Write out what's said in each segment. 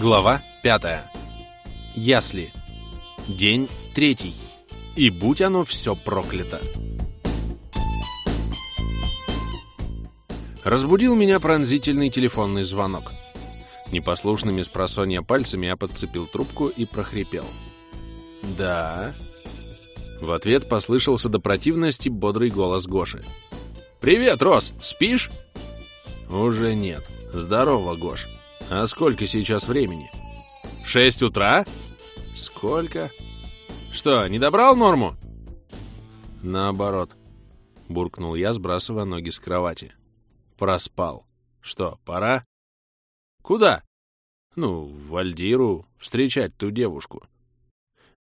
Глава 5. Ясли. День третий. И будь оно все проклято. Разбудил меня пронзительный телефонный звонок. Непослушными спросонья пальцами я подцепил трубку и прохрипел. «Да?» В ответ послышался до противности бодрый голос Гоши. «Привет, Рос! Спишь?» «Уже нет. Здорово, Гош. А сколько сейчас времени?» «Шесть утра?» «Сколько?» «Что, не добрал норму?» «Наоборот», — буркнул я, сбрасывая ноги с кровати. «Проспал. Что, пора?» «Куда?» «Ну, в Альдиру встречать ту девушку».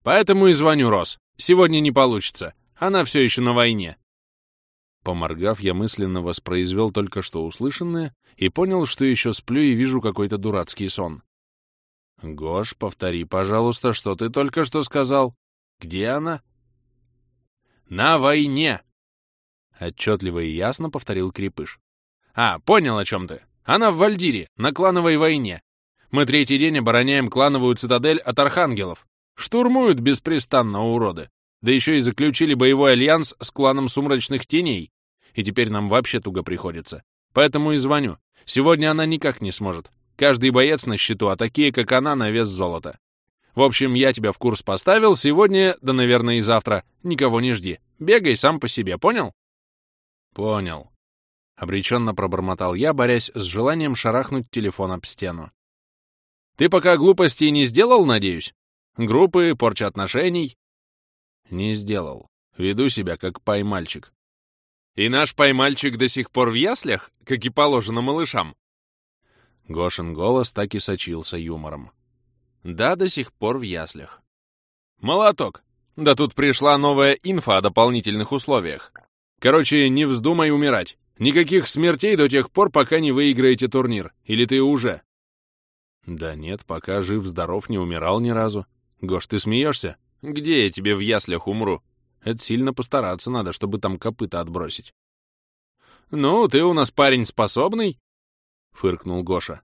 «Поэтому и звоню, Рос. Сегодня не получится. Она все еще на войне». Поморгав, я мысленно воспроизвел только что услышанное и понял, что еще сплю и вижу какой-то дурацкий сон. «Гош, повтори, пожалуйста, что ты только что сказал. Где она?» «На войне!» Отчетливо и ясно повторил Крепыш. «А, понял, о чем ты. Она в Вальдире, на клановой войне. Мы третий день обороняем клановую цитадель от архангелов. Штурмуют беспрестанно уроды. Да еще и заключили боевой альянс с кланом сумрачных теней, и теперь нам вообще туго приходится. Поэтому и звоню. Сегодня она никак не сможет. Каждый боец на счету, а такие, как она, на вес золота. В общем, я тебя в курс поставил. Сегодня, да, наверное, и завтра. Никого не жди. Бегай сам по себе, понял? Понял. Обреченно пробормотал я, борясь с желанием шарахнуть телефон об стену. Ты пока глупостей не сделал, надеюсь? Группы, порча отношений? Не сделал. Веду себя как пай-мальчик. И наш поймальчик до сих пор в яслях, как и положено малышам?» Гошин голос так и сочился юмором. «Да, до сих пор в яслях». «Молоток! Да тут пришла новая инфа о дополнительных условиях. Короче, не вздумай умирать. Никаких смертей до тех пор, пока не выиграете турнир. Или ты уже?» «Да нет, пока жив-здоров, не умирал ни разу. Гош, ты смеешься? Где я тебе в яслях умру?» Это сильно постараться надо, чтобы там копыта отбросить. «Ну, ты у нас парень способный», — фыркнул Гоша.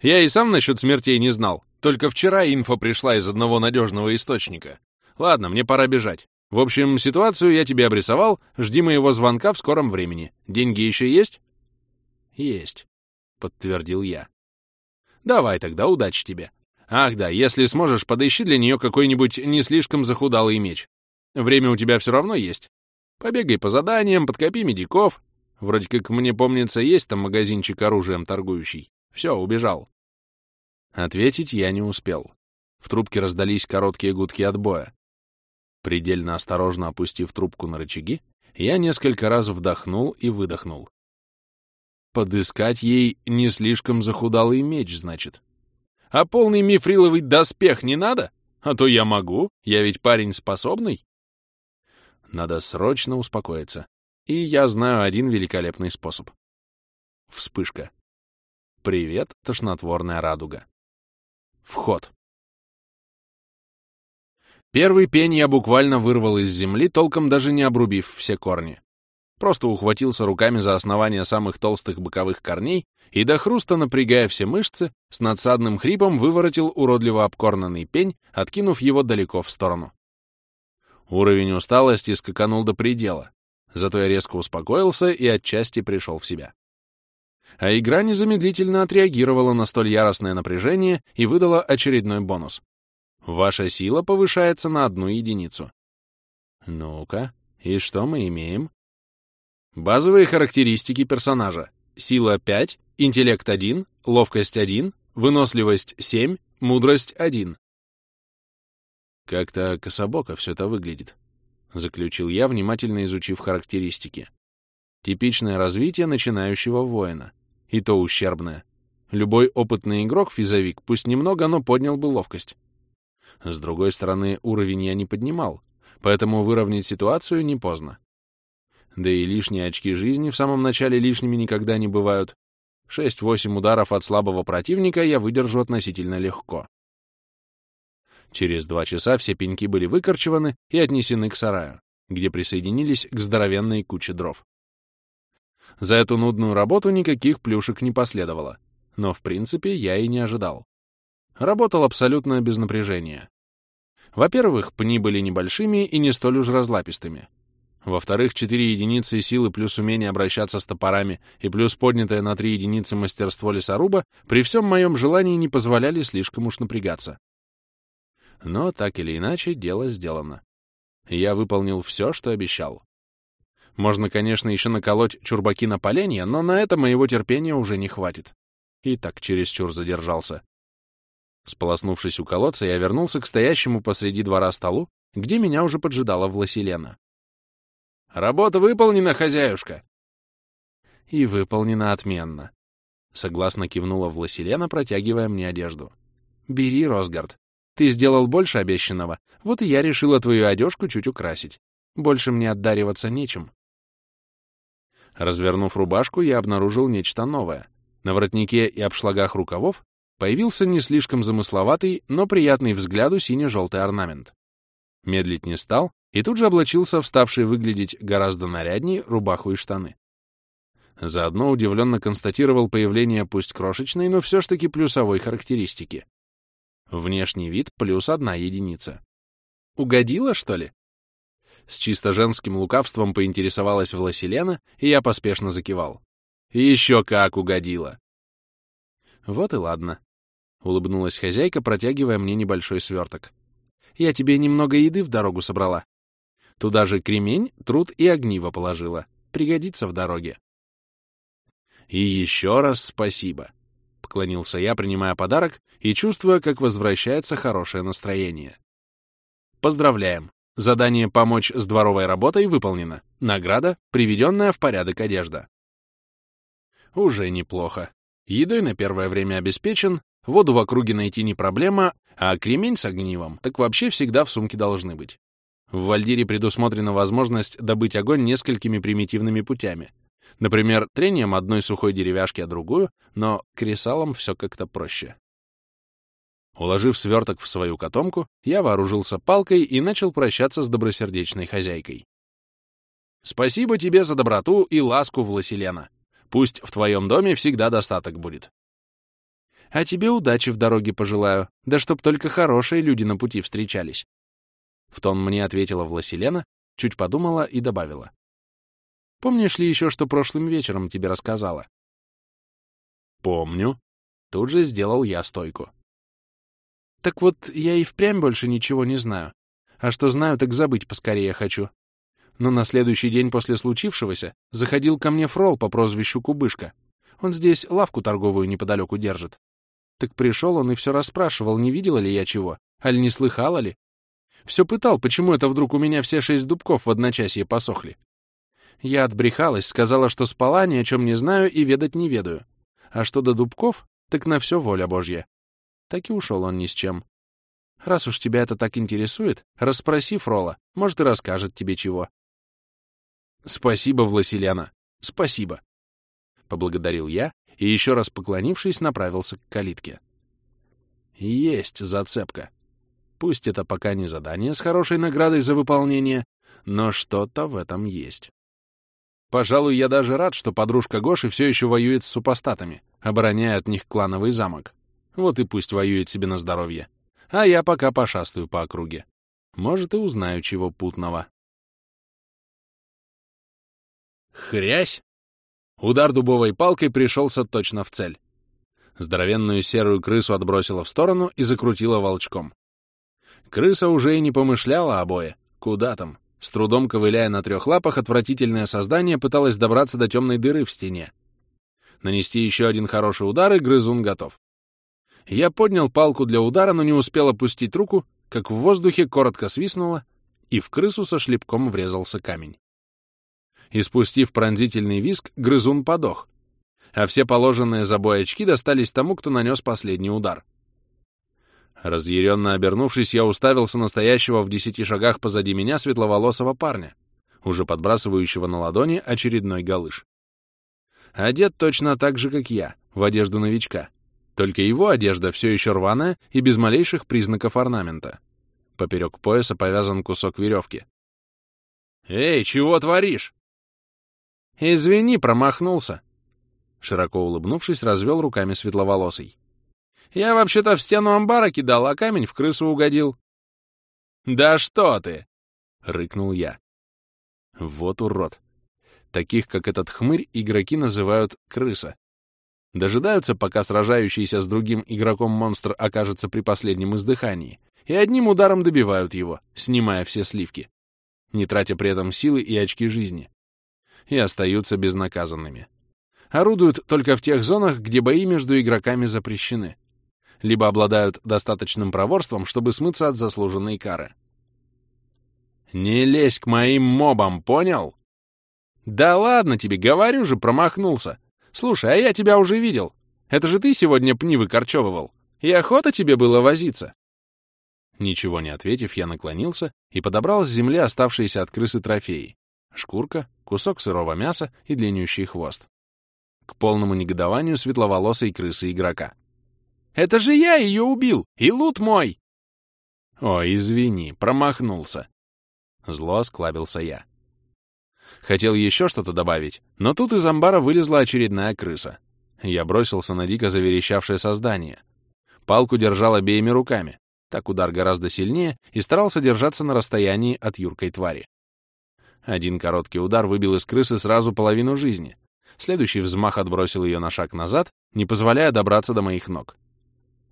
«Я и сам насчет смертей не знал. Только вчера инфа пришла из одного надежного источника. Ладно, мне пора бежать. В общем, ситуацию я тебе обрисовал. Жди моего звонка в скором времени. Деньги еще есть?» «Есть», — подтвердил я. «Давай тогда, удачи тебе. Ах да, если сможешь, подыщи для нее какой-нибудь не слишком захудалый меч. Время у тебя все равно есть. Побегай по заданиям, подкопи медиков. Вроде как мне помнится, есть там магазинчик оружием торгующий. Все, убежал. Ответить я не успел. В трубке раздались короткие гудки отбоя. Предельно осторожно опустив трубку на рычаги, я несколько раз вдохнул и выдохнул. Подыскать ей не слишком захудалый меч, значит. А полный мифриловый доспех не надо? А то я могу, я ведь парень способный. Надо срочно успокоиться. И я знаю один великолепный способ. Вспышка. Привет, тошнотворная радуга. Вход. Первый пень я буквально вырвал из земли, толком даже не обрубив все корни. Просто ухватился руками за основание самых толстых боковых корней и до хруста, напрягая все мышцы, с надсадным хрипом выворотил уродливо обкорнанный пень, откинув его далеко в сторону. Уровень усталости скаканул до предела, зато я резко успокоился и отчасти пришел в себя. А игра незамедлительно отреагировала на столь яростное напряжение и выдала очередной бонус. Ваша сила повышается на одну единицу. Ну-ка, и что мы имеем? Базовые характеристики персонажа. Сила 5, интеллект 1, ловкость 1, выносливость 7, мудрость 1. Как-то кособоко все это выглядит, заключил я, внимательно изучив характеристики. Типичное развитие начинающего воина. И то ущербное. Любой опытный игрок-физовик, пусть немного, но поднял бы ловкость. С другой стороны, уровень я не поднимал, поэтому выровнять ситуацию не поздно. Да и лишние очки жизни в самом начале лишними никогда не бывают. 6-8 ударов от слабого противника я выдержу относительно легко. Через два часа все пеньки были выкорчеваны и отнесены к сараю, где присоединились к здоровенной куче дров. За эту нудную работу никаких плюшек не последовало, но в принципе я и не ожидал. Работал абсолютно без напряжения. Во-первых, пни были небольшими и не столь уж разлапистыми. Во-вторых, 4 единицы силы плюс умение обращаться с топорами и плюс поднятое на 3 единицы мастерство лесоруба при всем моем желании не позволяли слишком уж напрягаться. Но так или иначе, дело сделано. Я выполнил все, что обещал. Можно, конечно, еще наколоть чурбаки на поленья, но на это моего терпения уже не хватит. И так чересчур задержался. Сполоснувшись у колодца, я вернулся к стоящему посреди двора столу, где меня уже поджидала Власелена. «Работа выполнена, хозяюшка!» «И выполнена отменно», — согласно кивнула Власелена, протягивая мне одежду. «Бери, Росгард. Ты сделал больше обещанного, вот и я решила твою одежку чуть украсить. Больше мне отдариваться нечем». Развернув рубашку, я обнаружил нечто новое. На воротнике и обшлагах рукавов появился не слишком замысловатый, но приятный взгляду сине-желтый орнамент. Медлить не стал и тут же облачился в ставший выглядеть гораздо нарядней рубаху и штаны. Заодно удивленно констатировал появление пусть крошечной, но все ж таки плюсовой характеристики. Внешний вид плюс одна единица. Угодила, что ли? С чисто женским лукавством поинтересовалась Власелена, и я поспешно закивал. Еще как угодила. Вот и ладно. Улыбнулась хозяйка, протягивая мне небольшой сверток. Я тебе немного еды в дорогу собрала. Туда же кремень, труд и огниво положила. Пригодится в дороге. И еще раз спасибо. Поклонился я, принимая подарок и чувствуя, как возвращается хорошее настроение. Поздравляем. Задание «Помочь с дворовой работой» выполнено. Награда — приведенная в порядок одежда. Уже неплохо. Едой на первое время обеспечен, воду в округе найти не проблема, а кремень с огнивом так вообще всегда в сумке должны быть. В Вальдире предусмотрена возможность добыть огонь несколькими примитивными путями. Например, трением одной сухой деревяшки о другую, но кресалом все как-то проще. Уложив сверток в свою котомку, я вооружился палкой и начал прощаться с добросердечной хозяйкой. «Спасибо тебе за доброту и ласку, Власелена. Пусть в твоем доме всегда достаток будет». «А тебе удачи в дороге пожелаю, да чтоб только хорошие люди на пути встречались. В тон мне ответила Власелена, чуть подумала и добавила. «Помнишь ли еще, что прошлым вечером тебе рассказала?» «Помню». Тут же сделал я стойку. «Так вот, я и впрямь больше ничего не знаю. А что знаю, так забыть поскорее хочу. Но на следующий день после случившегося заходил ко мне фрол по прозвищу Кубышка. Он здесь лавку торговую неподалеку держит. Так пришел он и все расспрашивал, не видела ли я чего, аль не слыхала ли, все пытал, почему это вдруг у меня все шесть дубков в одночасье посохли. Я отбрехалась, сказала, что спала, ни о чем не знаю и ведать не ведаю. А что до дубков, так на все воля Божья. Так и ушел он ни с чем. Раз уж тебя это так интересует, расспроси Фрола, может, и расскажет тебе чего. Спасибо, Власиляна, спасибо. Поблагодарил я и, еще раз поклонившись, направился к калитке. Есть зацепка. Пусть это пока не задание с хорошей наградой за выполнение, но что-то в этом есть. Пожалуй, я даже рад, что подружка Гоши все еще воюет с супостатами, обороняя от них клановый замок. Вот и пусть воюет себе на здоровье. А я пока пошастаю по округе. Может, и узнаю чего путного. Хрясь! Удар дубовой палкой пришелся точно в цель. Здоровенную серую крысу отбросило в сторону и закрутило волчком. Крыса уже и не помышляла о бое. Куда там? С трудом ковыляя на трех лапах, отвратительное создание пыталось добраться до темной дыры в стене. Нанести еще один хороший удар, и грызун готов. Я поднял палку для удара, но не успел опустить руку, как в воздухе коротко свистнуло, и в крысу со шлепком врезался камень. Испустив пронзительный виск, грызун подох, а все положенные за бой очки достались тому, кто нанес последний удар — Разъяренно обернувшись, я уставился настоящего в десяти шагах позади меня светловолосого парня, уже подбрасывающего на ладони очередной галыш. Одет точно так же, как я, в одежду новичка. Только его одежда все еще рваная и без малейших признаков орнамента. Поперек пояса повязан кусок веревки. «Эй, чего творишь?» «Извини, промахнулся!» Широко улыбнувшись, развел руками светловолосый. Я вообще-то в стену амбара кидал, а камень в крысу угодил. «Да что ты!» — рыкнул я. Вот урод. Таких, как этот хмырь, игроки называют крыса. Дожидаются, пока сражающийся с другим игроком монстр окажется при последнем издыхании, и одним ударом добивают его, снимая все сливки, не тратя при этом силы и очки жизни. И остаются безнаказанными. Орудуют только в тех зонах, где бои между игроками запрещены. Либо обладают достаточным проворством, чтобы смыться от заслуженной кары. «Не лезь к моим мобам, понял?» «Да ладно тебе, говорю же, промахнулся. Слушай, а я тебя уже видел. Это же ты сегодня пни выкорчевывал. И охота тебе было возиться». Ничего не ответив, я наклонился и подобрал с земли оставшиеся от крысы трофеи. Шкурка, кусок сырого мяса и длиннющий хвост. К полному негодованию светловолосой крысы игрока. «Это же я ее убил! И лут мой!» «Ой, извини, промахнулся!» Зло осклабился я. Хотел еще что-то добавить, но тут из амбара вылезла очередная крыса. Я бросился на дико заверещавшее создание. Палку держал обеими руками. Так удар гораздо сильнее и старался держаться на расстоянии от юркой твари. Один короткий удар выбил из крысы сразу половину жизни. Следующий взмах отбросил ее на шаг назад, не позволяя добраться до моих ног.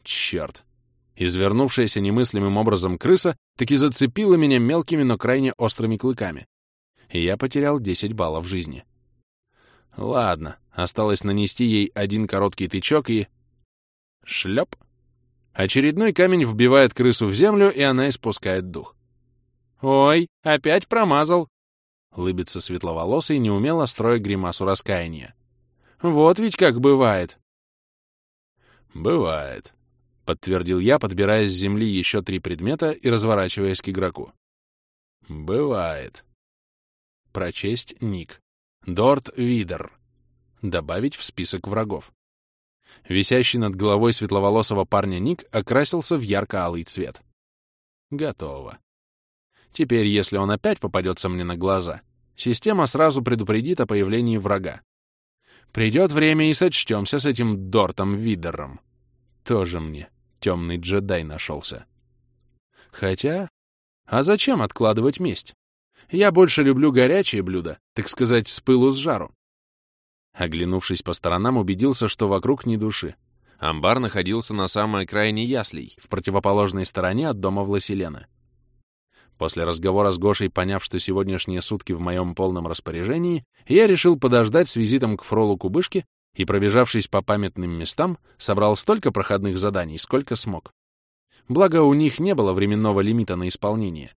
Черт! Извернувшаяся немыслимым образом крыса таки зацепила меня мелкими, но крайне острыми клыками. И я потерял 10 баллов жизни. Ладно, осталось нанести ей один короткий тычок и... Шлеп! Очередной камень вбивает крысу в землю, и она испускает дух. «Ой, опять промазал!» Лыбится светловолосый, неумело строя гримасу раскаяния. «Вот ведь как бывает!» «Бывает», — подтвердил я, подбирая с земли еще три предмета и разворачиваясь к игроку. «Бывает». Прочесть ник. Дорт Видер. Добавить в список врагов. Висящий над головой светловолосого парня ник окрасился в ярко-алый цвет. Готово. Теперь, если он опять попадется мне на глаза, система сразу предупредит о появлении врага. Придет время и сочтемся с этим Дортом Видером. Тоже мне темный джедай нашелся. Хотя... А зачем откладывать месть? Я больше люблю горячие блюда, так сказать, с пылу с жару. Оглянувшись по сторонам, убедился, что вокруг ни души. Амбар находился на самой окраине яслей, в противоположной стороне от дома Власелена. После разговора с Гошей, поняв, что сегодняшние сутки в моем полном распоряжении, я решил подождать с визитом к фролу Кубышке и, пробежавшись по памятным местам, собрал столько проходных заданий, сколько смог. Благо, у них не было временного лимита на исполнение.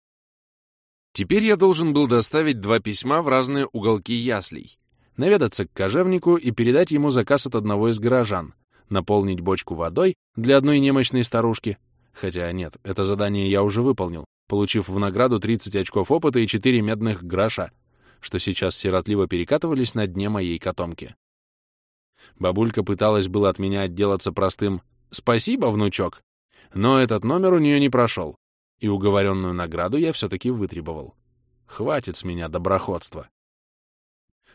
Теперь я должен был доставить два письма в разные уголки яслей, наведаться к кожевнику и передать ему заказ от одного из горожан, наполнить бочку водой для одной немощной старушки. Хотя нет, это задание я уже выполнил, получив в награду 30 очков опыта и 4 медных гроша, что сейчас сиротливо перекатывались на дне моей котомки. Бабулька пыталась было от меня отделаться простым «Спасибо, внучок», но этот номер у нее не прошел, и уговоренную награду я все-таки вытребовал. Хватит с меня доброходства.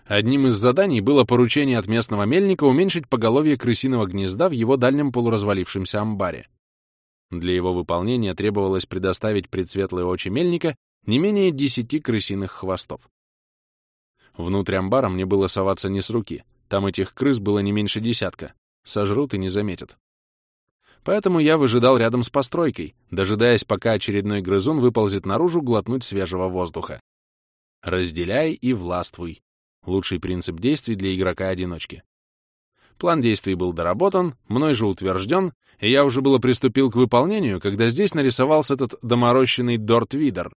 Одним из заданий было поручение от местного мельника уменьшить поголовье крысиного гнезда в его дальнем полуразвалившемся амбаре. Для его выполнения требовалось предоставить предсветлые очи мельника не менее десяти крысиных хвостов. Внутрь амбара мне было соваться не с руки, там этих крыс было не меньше десятка, сожрут и не заметят. Поэтому я выжидал рядом с постройкой, дожидаясь, пока очередной грызун выползет наружу глотнуть свежего воздуха. Разделяй и властвуй. Лучший принцип действий для игрока-одиночки. План действий был доработан, мной же утвержден, и я уже было приступил к выполнению, когда здесь нарисовался этот доморощенный Дорт Видер.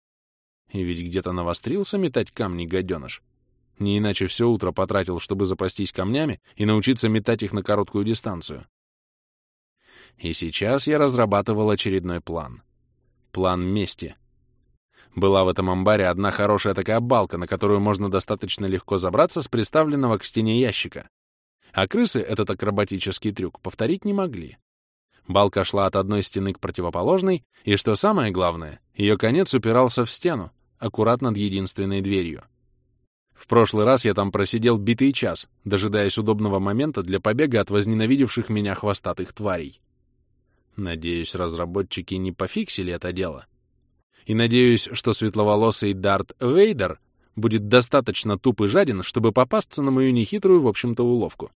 И ведь где-то навострился метать камни гаденыш. Не иначе все утро потратил, чтобы запастись камнями и научиться метать их на короткую дистанцию. И сейчас я разрабатывал очередной план. План мести. Была в этом амбаре одна хорошая такая балка, на которую можно достаточно легко забраться с приставленного к стене ящика. А крысы этот акробатический трюк повторить не могли. Балка шла от одной стены к противоположной, и, что самое главное, ее конец упирался в стену, аккурат над единственной дверью. В прошлый раз я там просидел битый час, дожидаясь удобного момента для побега от возненавидевших меня хвостатых тварей. Надеюсь, разработчики не пофиксили это дело. И надеюсь, что светловолосый Дарт Вейдер будет достаточно туп и жаден, чтобы попасться на мою нехитрую, в общем-то, уловку.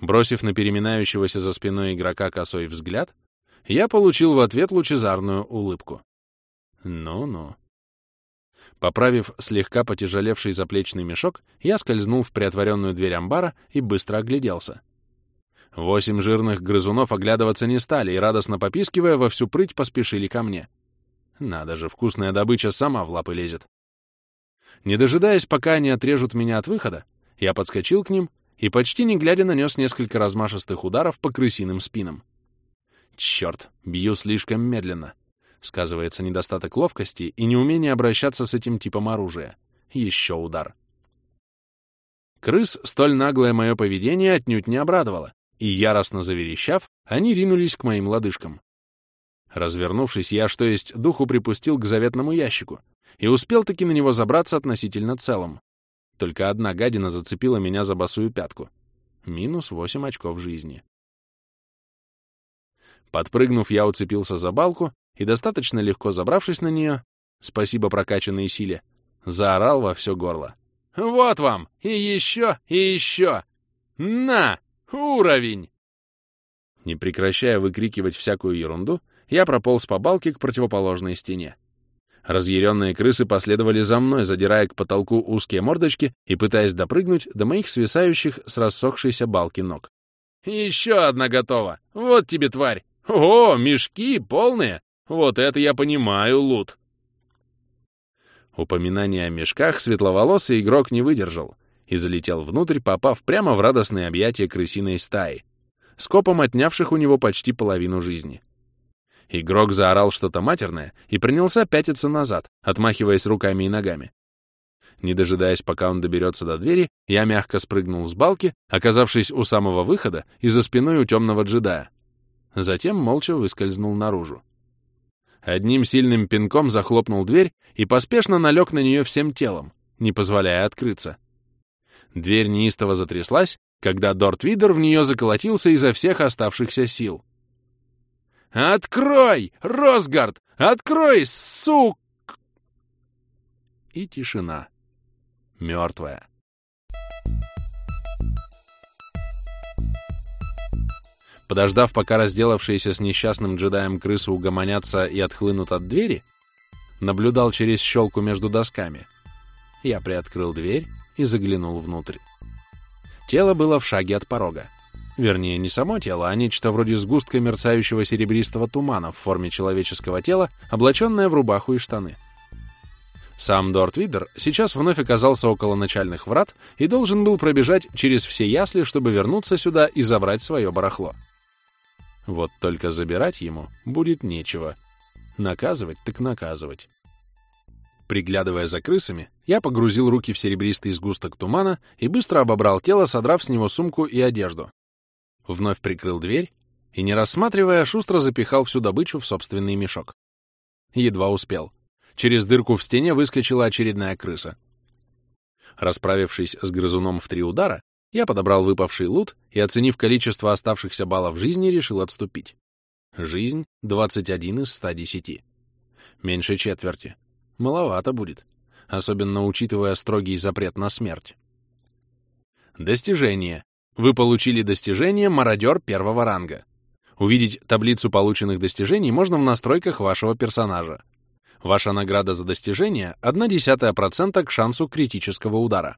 Бросив на переминающегося за спиной игрока косой взгляд, я получил в ответ лучезарную улыбку. Ну-ну. Поправив слегка потяжелевший заплечный мешок, я скользнул в приотворенную дверь амбара и быстро огляделся. Восемь жирных грызунов оглядываться не стали и, радостно попискивая, во всю прыть поспешили ко мне. Надо же, вкусная добыча сама в лапы лезет. Не дожидаясь, пока они отрежут меня от выхода, я подскочил к ним и, почти не глядя, нанес несколько размашистых ударов по крысиным спинам. Черт, бью слишком медленно. Сказывается недостаток ловкости и неумение обращаться с этим типом оружия. Еще удар. Крыс столь наглое мое поведение отнюдь не обрадовало, и, яростно заверещав, они ринулись к моим лодыжкам. Развернувшись, я, что есть духу, припустил к заветному ящику и успел таки на него забраться относительно целым. Только одна гадина зацепила меня за босую пятку. Минус восемь очков жизни. Подпрыгнув, я уцепился за балку и, достаточно легко забравшись на нее, спасибо прокачанной силе, заорал во все горло. «Вот вам! И еще, и еще! На! Уровень!» Не прекращая выкрикивать всякую ерунду, я прополз по балке к противоположной стене. Разъяренные крысы последовали за мной, задирая к потолку узкие мордочки и пытаясь допрыгнуть до моих свисающих с рассохшейся балки ног. «Еще одна готова! Вот тебе, тварь! О, мешки полные! Вот это я понимаю, лут!» Упоминание о мешках светловолосый игрок не выдержал и залетел внутрь, попав прямо в радостные объятия крысиной стаи, скопом отнявших у него почти половину жизни. Игрок заорал что-то матерное и принялся пятиться назад, отмахиваясь руками и ногами. Не дожидаясь, пока он доберется до двери, я мягко спрыгнул с балки, оказавшись у самого выхода и за спиной у темного джедая. Затем молча выскользнул наружу. Одним сильным пинком захлопнул дверь и поспешно налег на нее всем телом, не позволяя открыться. Дверь неистово затряслась, когда Дорт Видер в нее заколотился изо всех оставшихся сил. «Открой, Росгард! Открой, сук!» И тишина. Мертвая. Подождав, пока разделавшиеся с несчастным джедаем крысы угомонятся и отхлынут от двери, наблюдал через щелку между досками. Я приоткрыл дверь и заглянул внутрь. Тело было в шаге от порога. Вернее, не само тело, а нечто вроде сгустка мерцающего серебристого тумана в форме человеческого тела, облаченное в рубаху и штаны. Сам Дорт Видер сейчас вновь оказался около начальных врат и должен был пробежать через все ясли, чтобы вернуться сюда и забрать свое барахло. Вот только забирать ему будет нечего. Наказывать так наказывать. Приглядывая за крысами, я погрузил руки в серебристый сгусток тумана и быстро обобрал тело, содрав с него сумку и одежду вновь прикрыл дверь и, не рассматривая, шустро запихал всю добычу в собственный мешок. Едва успел. Через дырку в стене выскочила очередная крыса. Расправившись с грызуном в три удара, я подобрал выпавший лут и, оценив количество оставшихся баллов жизни, решил отступить. Жизнь — 21 из 110. Меньше четверти. Маловато будет, особенно учитывая строгий запрет на смерть. Достижение. Вы получили достижение «Мародер» первого ранга. Увидеть таблицу полученных достижений можно в настройках вашего персонажа. Ваша награда за достижение — 0,1% к шансу критического удара.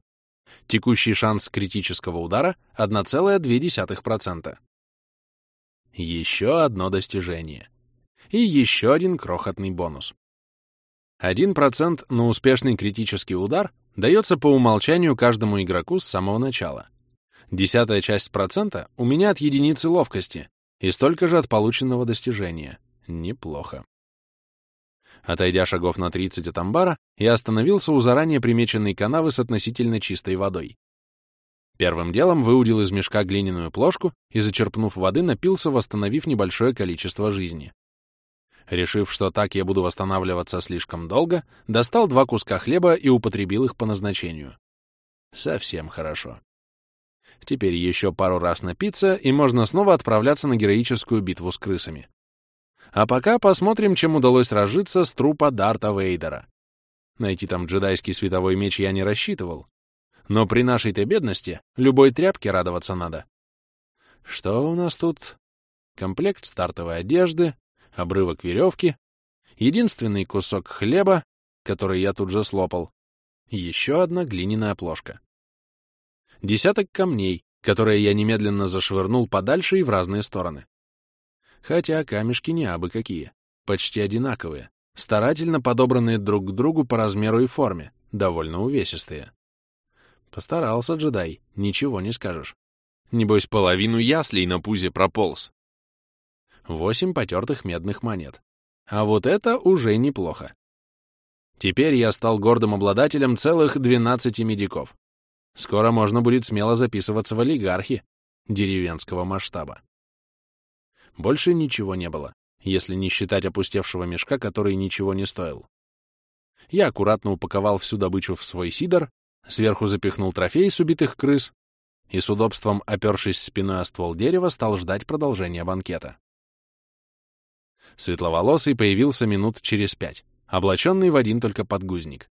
Текущий шанс критического удара — 1,2%. Еще одно достижение. И еще один крохотный бонус. 1% на успешный критический удар дается по умолчанию каждому игроку с самого начала — Десятая часть процента у меня от единицы ловкости и столько же от полученного достижения. Неплохо. Отойдя шагов на 30 от амбара, я остановился у заранее примеченной канавы с относительно чистой водой. Первым делом выудил из мешка глиняную плошку и, зачерпнув воды, напился, восстановив небольшое количество жизни. Решив, что так я буду восстанавливаться слишком долго, достал два куска хлеба и употребил их по назначению. Совсем хорошо. Теперь еще пару раз напиться, и можно снова отправляться на героическую битву с крысами. А пока посмотрим, чем удалось разжиться с трупа Дарта Вейдера. Найти там джедайский световой меч я не рассчитывал. Но при нашей-то бедности любой тряпке радоваться надо. Что у нас тут? Комплект стартовой одежды, обрывок веревки, единственный кусок хлеба, который я тут же слопал, еще одна глиняная плошка. Десяток камней, которые я немедленно зашвырнул подальше и в разные стороны. Хотя камешки не абы какие, почти одинаковые, старательно подобранные друг к другу по размеру и форме, довольно увесистые. Постарался джедай, ничего не скажешь. Небось, половину яслей на пузе прополз. Восемь потертых медных монет. А вот это уже неплохо. Теперь я стал гордым обладателем целых 12 медиков. Скоро можно будет смело записываться в олигархи деревенского масштаба. Больше ничего не было, если не считать опустевшего мешка, который ничего не стоил. Я аккуратно упаковал всю добычу в свой сидор, сверху запихнул трофей с убитых крыс и с удобством, опершись спиной о ствол дерева, стал ждать продолжения банкета. Светловолосый появился минут через пять облаченный в один только подгузник.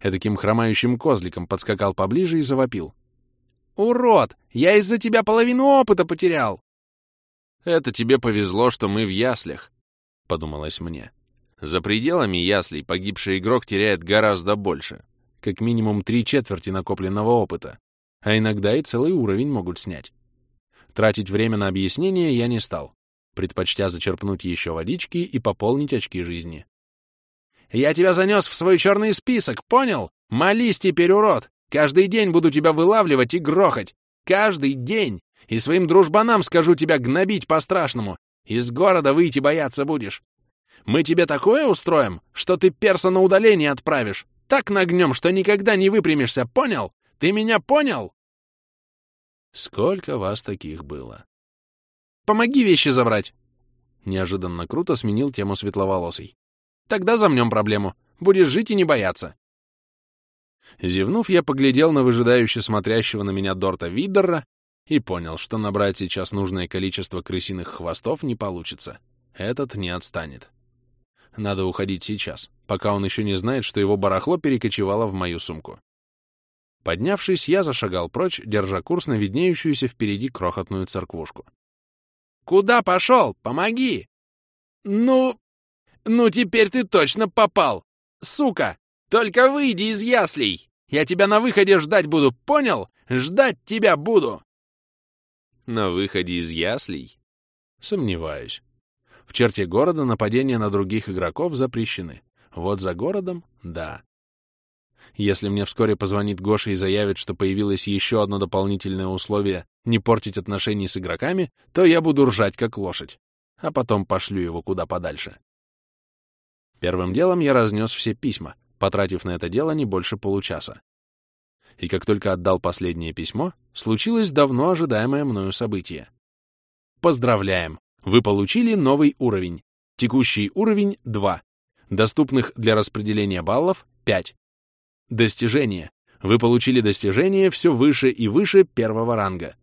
Эдаким хромающим козликом подскакал поближе и завопил. «Урод! Я из-за тебя половину опыта потерял!» «Это тебе повезло, что мы в яслях», — подумалось мне. За пределами яслей погибший игрок теряет гораздо больше, как минимум три четверти накопленного опыта, а иногда и целый уровень могут снять. Тратить время на объяснение я не стал, предпочтя зачерпнуть еще водички и пополнить очки жизни. Я тебя занес в свой черный список, понял? Молись теперь, урод! Каждый день буду тебя вылавливать и грохать. Каждый день! И своим дружбанам скажу тебя гнобить по-страшному. Из города выйти бояться будешь. Мы тебе такое устроим, что ты перса на удаление отправишь. Так нагнем, что никогда не выпрямишься, понял? Ты меня понял? Сколько вас таких было? Помоги вещи забрать. Неожиданно круто сменил тему светловолосый. Тогда замнем проблему. Будешь жить и не бояться. Зевнув, я поглядел на выжидающе смотрящего на меня Дорта Виддера и понял, что набрать сейчас нужное количество крысиных хвостов не получится. Этот не отстанет. Надо уходить сейчас, пока он еще не знает, что его барахло перекочевало в мою сумку. Поднявшись, я зашагал прочь, держа курс на виднеющуюся впереди крохотную церквушку. «Куда пошел? Помоги!» «Ну, «Ну теперь ты точно попал! Сука! Только выйди из яслей! Я тебя на выходе ждать буду, понял? Ждать тебя буду!» На выходе из яслей? Сомневаюсь. В черте города нападения на других игроков запрещены. Вот за городом — да. Если мне вскоре позвонит Гоша и заявит, что появилось еще одно дополнительное условие не портить отношения с игроками, то я буду ржать как лошадь, а потом пошлю его куда подальше. Первым делом я разнес все письма, потратив на это дело не больше получаса. И как только отдал последнее письмо, случилось давно ожидаемое мною событие. Поздравляем! Вы получили новый уровень. Текущий уровень — 2. Доступных для распределения баллов — 5. Достижение. Вы получили достижение все выше и выше первого ранга.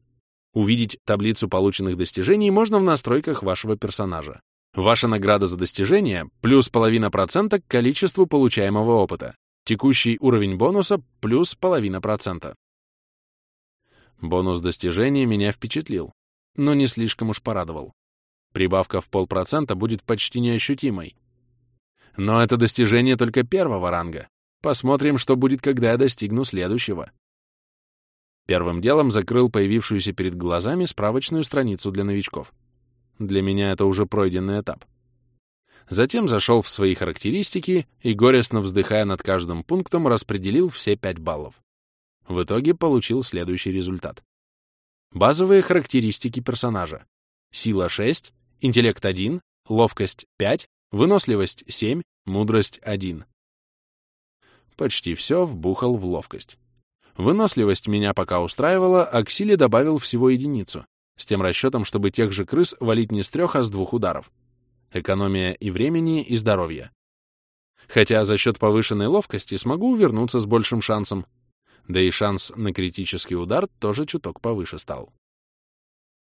Увидеть таблицу полученных достижений можно в настройках вашего персонажа. Ваша награда за достижение плюс половина процента к количеству получаемого опыта. Текущий уровень бонуса плюс половина процента. Бонус достижения меня впечатлил, но не слишком уж порадовал. Прибавка в полпроцента будет почти неощутимой. Но это достижение только первого ранга. Посмотрим, что будет, когда я достигну следующего. Первым делом закрыл появившуюся перед глазами справочную страницу для новичков. Для меня это уже пройденный этап. Затем зашел в свои характеристики и, горестно вздыхая над каждым пунктом, распределил все 5 баллов. В итоге получил следующий результат. Базовые характеристики персонажа. Сила 6, интеллект 1, ловкость 5, выносливость 7, мудрость 1. Почти все вбухал в ловкость. Выносливость меня пока устраивала, а к силе добавил всего единицу, с тем расчетом, чтобы тех же крыс валить не с трех, а с двух ударов. Экономия и времени, и здоровья. Хотя за счет повышенной ловкости смогу увернуться с большим шансом. да и шанс на критический удар тоже чуток повыше стал.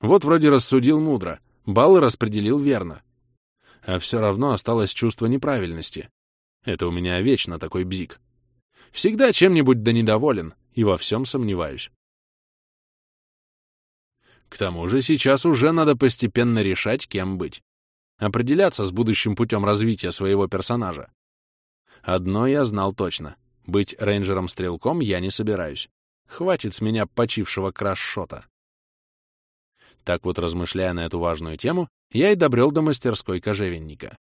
Вот вроде рассудил мудро, баллы распределил верно. А все равно осталось чувство неправильности. Это у меня вечно такой бзик. Всегда чем-нибудь да недоволен и во всем сомневаюсь. К тому же сейчас уже надо постепенно решать, кем быть. Определяться с будущим путем развития своего персонажа. Одно я знал точно. Быть рейнджером-стрелком я не собираюсь. Хватит с меня почившего краш-шота. Так вот, размышляя на эту важную тему, я и добрел до мастерской кожевенника.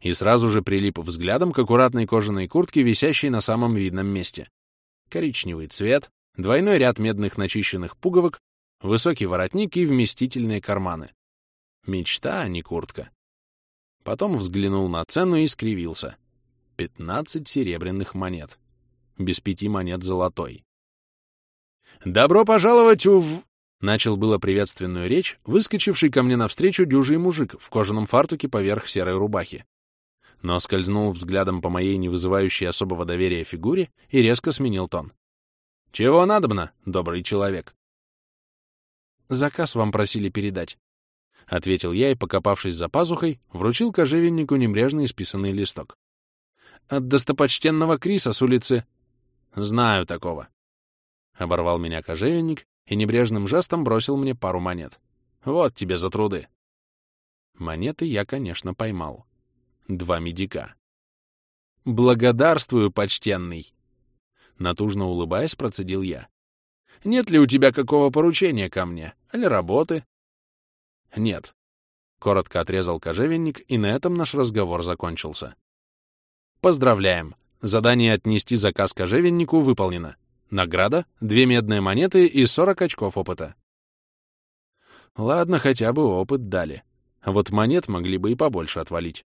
И сразу же прилип взглядом к аккуратной кожаной куртке, висящей на самом видном месте. Коричневый цвет, двойной ряд медных начищенных пуговок, высокий воротник и вместительные карманы. Мечта, а не куртка. Потом взглянул на цену и скривился. Пятнадцать серебряных монет. Без пяти монет золотой. «Добро пожаловать в...» Начал было приветственную речь, выскочивший ко мне навстречу дюжий мужик в кожаном фартуке поверх серой рубахи. Но скользнул взглядом по моей не вызывающей особого доверия фигуре и резко сменил тон. «Чего надобно, добрый человек?» «Заказ вам просили передать», — ответил я и, покопавшись за пазухой, вручил кожевеннику небрежно исписанный листок. «От достопочтенного Криса с улицы...» «Знаю такого», — оборвал меня кожевенник и небрежным жестом бросил мне пару монет. «Вот тебе за труды». Монеты я, конечно, поймал. Два медика. «Благодарствую, почтенный!» Натужно улыбаясь, процедил я. «Нет ли у тебя какого поручения ко мне? Или работы?» «Нет», — коротко отрезал кожевенник, и на этом наш разговор закончился. «Поздравляем! Задание отнести заказ кожевеннику выполнено. Награда — две медные монеты и 40 очков опыта. Ладно, хотя бы опыт дали. А вот монет могли бы и побольше отвалить.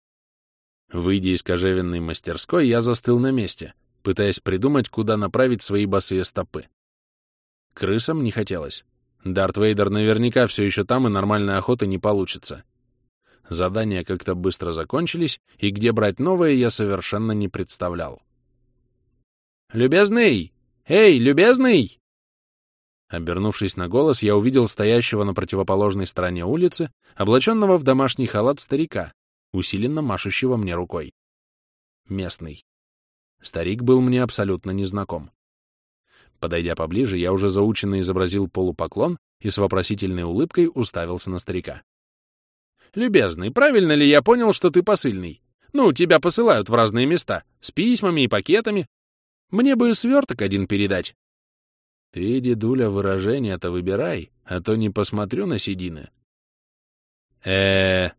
Выйдя из кожевенной мастерской, я застыл на месте, пытаясь придумать, куда направить свои босые стопы. Крысам не хотелось. Дарт Вейдер наверняка все еще там, и нормальной охоты не получится. Задания как-то быстро закончились, и где брать новое я совершенно не представлял. «Любезный!» «Эй, любезный!» Обернувшись на голос, я увидел стоящего на противоположной стороне улицы, облаченного в домашний халат старика, усиленно машущего мне рукой. Местный. Старик был мне абсолютно незнаком. Подойдя поближе, я уже заученно изобразил полупоклон и с вопросительной улыбкой уставился на старика. «Любезный, правильно ли я понял, что ты посыльный? Ну, тебя посылают в разные места, с письмами и пакетами, мне бы сверток один передать. Ты, дедуля, выражение-то выбирай, а то не посмотрю на седины. э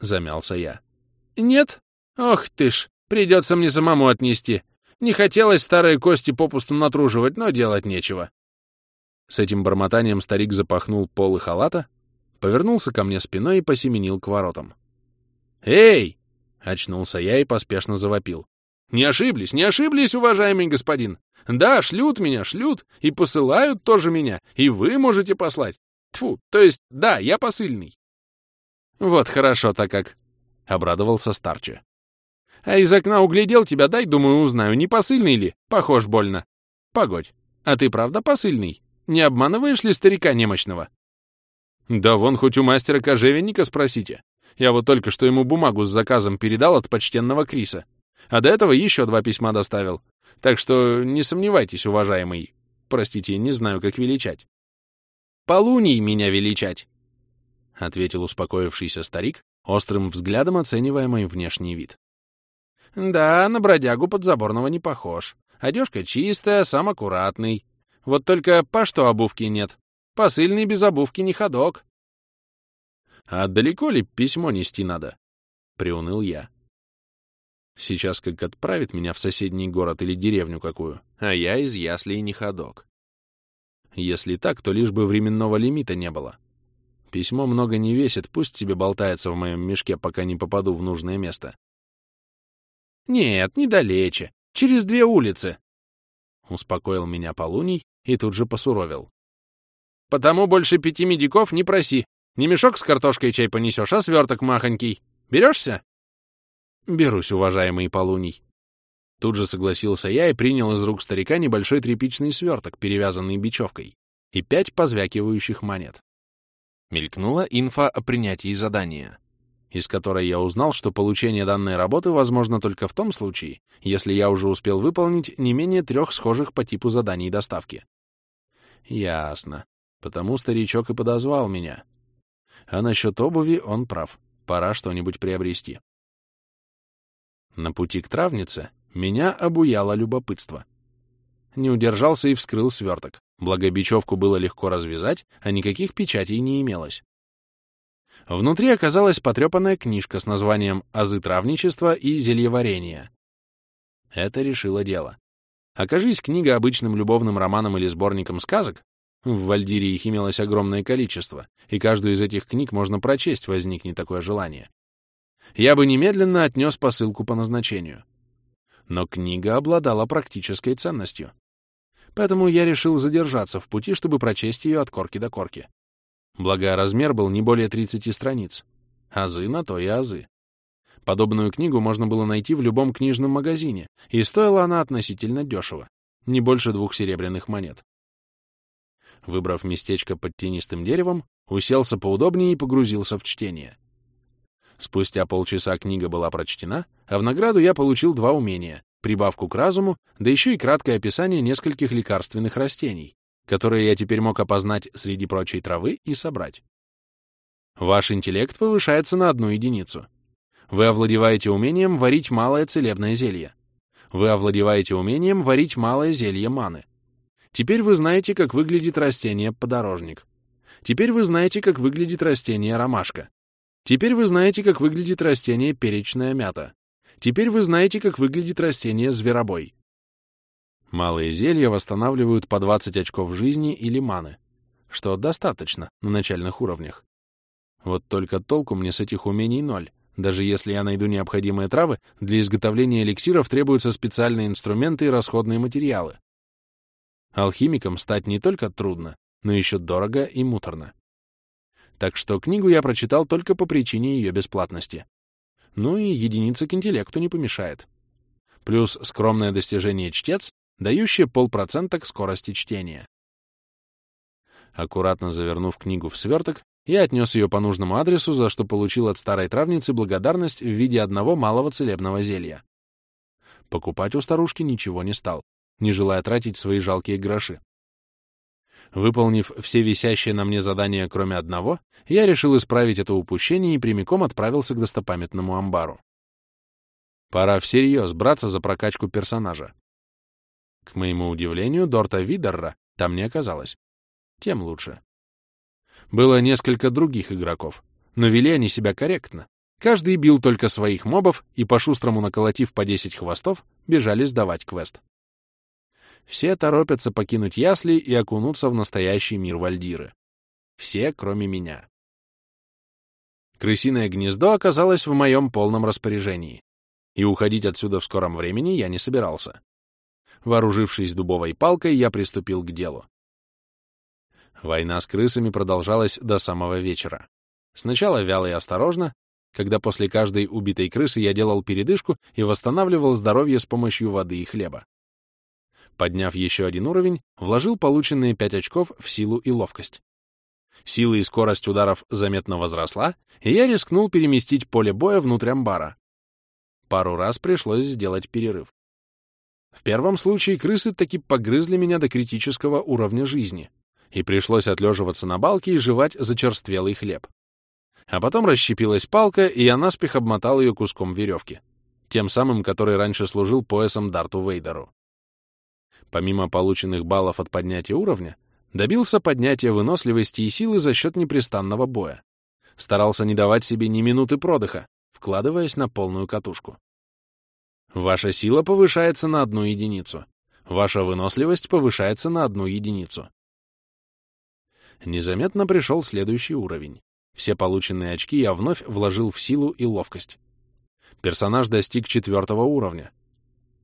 замялся я. Нет? Ох ты ж, придется мне самому отнести. Не хотелось старые кости попусту натруживать, но делать нечего. С этим бормотанием старик запахнул полы халата, повернулся ко мне спиной и посеменил к воротам. «Эй!» — очнулся я и поспешно завопил. Не ошиблись, не ошиблись, уважаемый господин. Да, шлют меня, шлют, и посылают тоже меня, и вы можете послать. Тфу, то есть, да, я посыльный. Вот хорошо-то как, — обрадовался Старче. А из окна углядел тебя, дай, думаю, узнаю, не посыльный ли? Похож больно. Погодь, а ты правда посыльный? Не обманываешь ли старика немощного? Да вон хоть у мастера кожевенника спросите. Я вот только что ему бумагу с заказом передал от почтенного Криса. А до этого еще два письма доставил. Так что не сомневайтесь, уважаемый. Простите, не знаю, как величать. Полуний меня величать, — ответил успокоившийся старик, острым взглядом оценивая мой внешний вид. Да, на бродягу подзаборного не похож. Одежка чистая, сам аккуратный. Вот только по что обувки нет? Посыльный без обувки не ходок. А далеко ли письмо нести надо? — приуныл я. Сейчас как отправит меня в соседний город или деревню какую, а я из яслей не ходок. Если так, то лишь бы временного лимита не было. Письмо много не весит, пусть себе болтается в моем мешке, пока не попаду в нужное место. «Нет, недалече. Через две улицы», — успокоил меня Полуний и тут же посуровил. «Потому больше пяти медиков не проси. Не мешок с картошкой чай понесешь, а сверток махонький. Берешься?» «Берусь, уважаемый Полуний». Тут же согласился я и принял из рук старика небольшой тряпичный сверток, перевязанный бечевкой, и пять позвякивающих монет. Мелькнула инфа о принятии задания, из которой я узнал, что получение данной работы возможно только в том случае, если я уже успел выполнить не менее трех схожих по типу заданий доставки. Ясно. Потому старичок и подозвал меня. А насчет обуви он прав. Пора что-нибудь приобрести. На пути к травнице меня обуяло любопытство. Не удержался и вскрыл сверток. Благо бечевку было легко развязать, а никаких печатей не имелось. Внутри оказалась потрепанная книжка с названием «Азы травничества и зельеварения». Это решило дело. Окажись книга обычным любовным романом или сборником сказок, в Вальдире их имелось огромное количество, и каждую из этих книг можно прочесть, возникнет такое желание. Я бы немедленно отнес посылку по назначению. Но книга обладала практической ценностью. Поэтому я решил задержаться в пути, чтобы прочесть ее от корки до корки. Благо, размер был не более 30 страниц. Азы на то и азы. Подобную книгу можно было найти в любом книжном магазине, и стоила она относительно дешево, не больше двух серебряных монет. Выбрав местечко под тенистым деревом, уселся поудобнее и погрузился в чтение. Спустя полчаса книга была прочтена, а в награду я получил два умения — прибавку к разуму, да еще и краткое описание нескольких лекарственных растений, которые я теперь мог опознать среди прочей травы и собрать. Ваш интеллект повышается на одну единицу. Вы овладеваете умением варить малое целебное зелье. Вы овладеваете умением варить малое зелье маны. Теперь вы знаете, как выглядит растение подорожник. Теперь вы знаете, как выглядит растение ромашка. Теперь вы знаете, как выглядит растение перечная мята. Теперь вы знаете, как выглядит растение зверобой. Малые зелья восстанавливают по 20 очков жизни или маны, что достаточно на начальных уровнях. Вот только толку мне с этих умений ноль. Даже если я найду необходимые травы, для изготовления эликсиров требуются специальные инструменты и расходные материалы. Алхимиком стать не только трудно, но еще дорого и муторно. Так что книгу я прочитал только по причине ее бесплатности. Ну и единица к интеллекту не помешает. Плюс скромное достижение чтец, дающее полпроцента к скорости чтения. Аккуратно завернув книгу в сверток, я отнес ее по нужному адресу, за что получил от старой травницы благодарность в виде одного малого целебного зелья. Покупать у старушки ничего не стал не желая тратить свои жалкие гроши. Выполнив все висящие на мне задания, кроме одного, я решил исправить это упущение и прямиком отправился к достопамятному амбару. Пора всерьез браться за прокачку персонажа. К моему удивлению, Дорта Видерра там не оказалось. Тем лучше. Было несколько других игроков, но вели они себя корректно. Каждый бил только своих мобов и, по-шустрому наколотив по 10 хвостов, бежали сдавать квест. Все торопятся покинуть ясли и окунуться в настоящий мир Вальдиры. Все, кроме меня. Крысиное гнездо оказалось в моем полном распоряжении, и уходить отсюда в скором времени я не собирался. Вооружившись дубовой палкой, я приступил к делу. Война с крысами продолжалась до самого вечера. Сначала вяло и осторожно, когда после каждой убитой крысы я делал передышку и восстанавливал здоровье с помощью воды и хлеба. Подняв еще один уровень, вложил полученные 5 очков в силу и ловкость. Сила и скорость ударов заметно возросла, и я рискнул переместить поле боя внутрь амбара. Пару раз пришлось сделать перерыв. В первом случае крысы таки погрызли меня до критического уровня жизни, и пришлось отлеживаться на балке и жевать зачерствелый хлеб. А потом расщепилась палка, и я наспех обмотал ее куском веревки, тем самым, который раньше служил поясом Дарту Вейдеру помимо полученных баллов от поднятия уровня, добился поднятия выносливости и силы за счет непрестанного боя. Старался не давать себе ни минуты продыха, вкладываясь на полную катушку. Ваша сила повышается на одну единицу. Ваша выносливость повышается на одну единицу. Незаметно пришел следующий уровень. Все полученные очки я вновь вложил в силу и ловкость. Персонаж достиг четвертого уровня,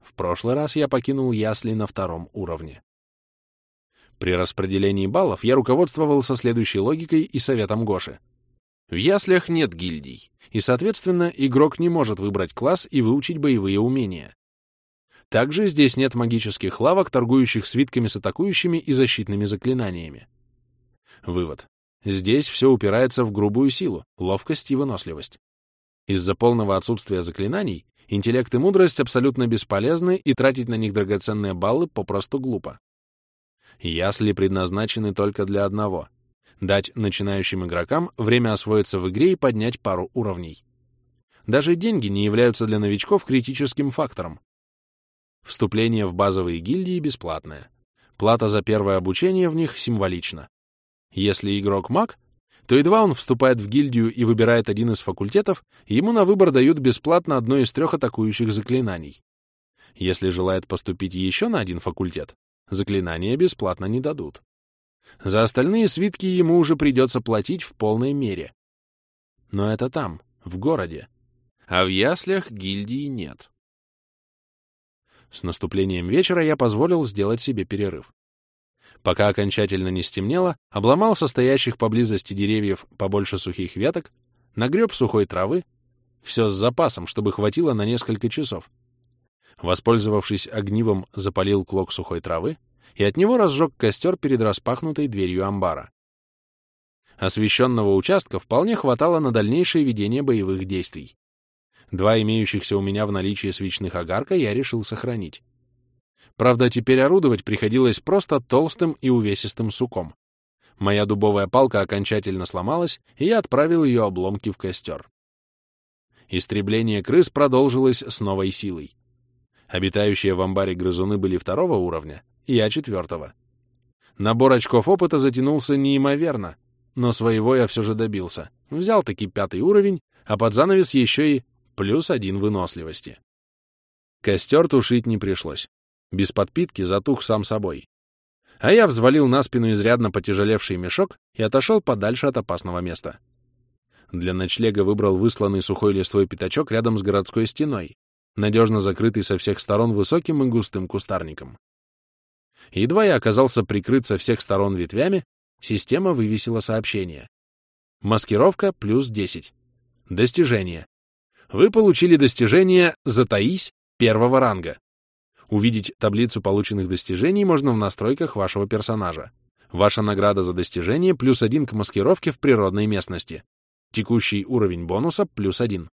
в прошлый раз я покинул ясли на втором уровне. При распределении баллов я руководствовался следующей логикой и советом Гоши. В яслях нет гильдий, и, соответственно, игрок не может выбрать класс и выучить боевые умения. Также здесь нет магических лавок, торгующих свитками с атакующими и защитными заклинаниями. Вывод. Здесь все упирается в грубую силу, ловкость и выносливость. Из-за полного отсутствия заклинаний интеллект и мудрость абсолютно бесполезны, и тратить на них драгоценные баллы попросту глупо. Ясли предназначены только для одного — дать начинающим игрокам время освоиться в игре и поднять пару уровней. Даже деньги не являются для новичков критическим фактором. Вступление в базовые гильдии бесплатное. Плата за первое обучение в них символична. Если игрок маг, то едва он вступает в гильдию и выбирает один из факультетов, ему на выбор дают бесплатно одно из трех атакующих заклинаний. Если желает поступить еще на один факультет, заклинания бесплатно не дадут. За остальные свитки ему уже придется платить в полной мере. Но это там, в городе. А в яслях гильдии нет. С наступлением вечера я позволил сделать себе перерыв. Пока окончательно не стемнело, обломал состоящих поблизости деревьев побольше сухих веток, нагреб сухой травы, все с запасом, чтобы хватило на несколько часов. Воспользовавшись огнивом, запалил клок сухой травы и от него разжег костер перед распахнутой дверью амбара. Освещенного участка вполне хватало на дальнейшее ведение боевых действий. Два имеющихся у меня в наличии свечных огарка я решил сохранить. Правда, теперь орудовать приходилось просто толстым и увесистым суком. Моя дубовая палка окончательно сломалась, и я отправил ее обломки в костер. Истребление крыс продолжилось с новой силой. Обитающие в амбаре грызуны были второго уровня, я четвертого. Набор очков опыта затянулся неимоверно, но своего я все же добился. Взял таки пятый уровень, а под занавес еще и плюс один выносливости. Костер тушить не пришлось без подпитки затух сам собой. А я взвалил на спину изрядно потяжелевший мешок и отошел подальше от опасного места. Для ночлега выбрал высланный сухой листвой пятачок рядом с городской стеной, надежно закрытый со всех сторон высоким и густым кустарником. Едва я оказался прикрыт со всех сторон ветвями, система вывесила сообщение. Маскировка плюс 10. Достижение. Вы получили достижение «Затаись» первого ранга. Увидеть таблицу полученных достижений можно в настройках вашего персонажа. Ваша награда за достижение плюс один к маскировке в природной местности. Текущий уровень бонуса плюс один.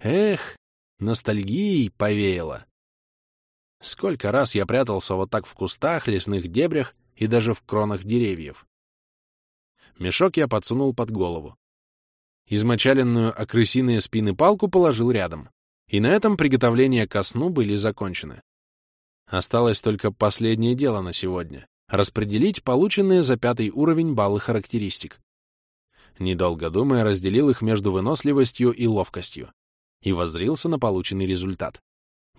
Эх, ностальгией повеяло. Сколько раз я прятался вот так в кустах, лесных дебрях и даже в кронах деревьев. Мешок я подсунул под голову. Измочаленную окрысиные спины палку положил рядом. И на этом приготовления ко сну были закончены. Осталось только последнее дело на сегодня — распределить полученные за пятый уровень баллы характеристик. Недолго думая, разделил их между выносливостью и ловкостью и воззрился на полученный результат.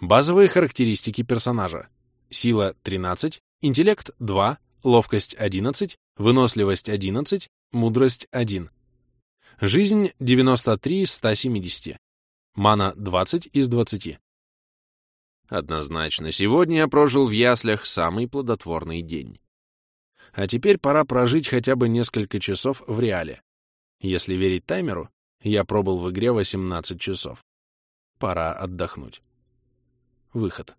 Базовые характеристики персонажа. Сила — 13, интеллект — 2, ловкость — 11, выносливость — 11, мудрость — 1. Жизнь — 93 из 170. Мана 20 из 20. Однозначно, сегодня я прожил в яслях самый плодотворный день. А теперь пора прожить хотя бы несколько часов в реале. Если верить таймеру, я пробыл в игре 18 часов. Пора отдохнуть. Выход.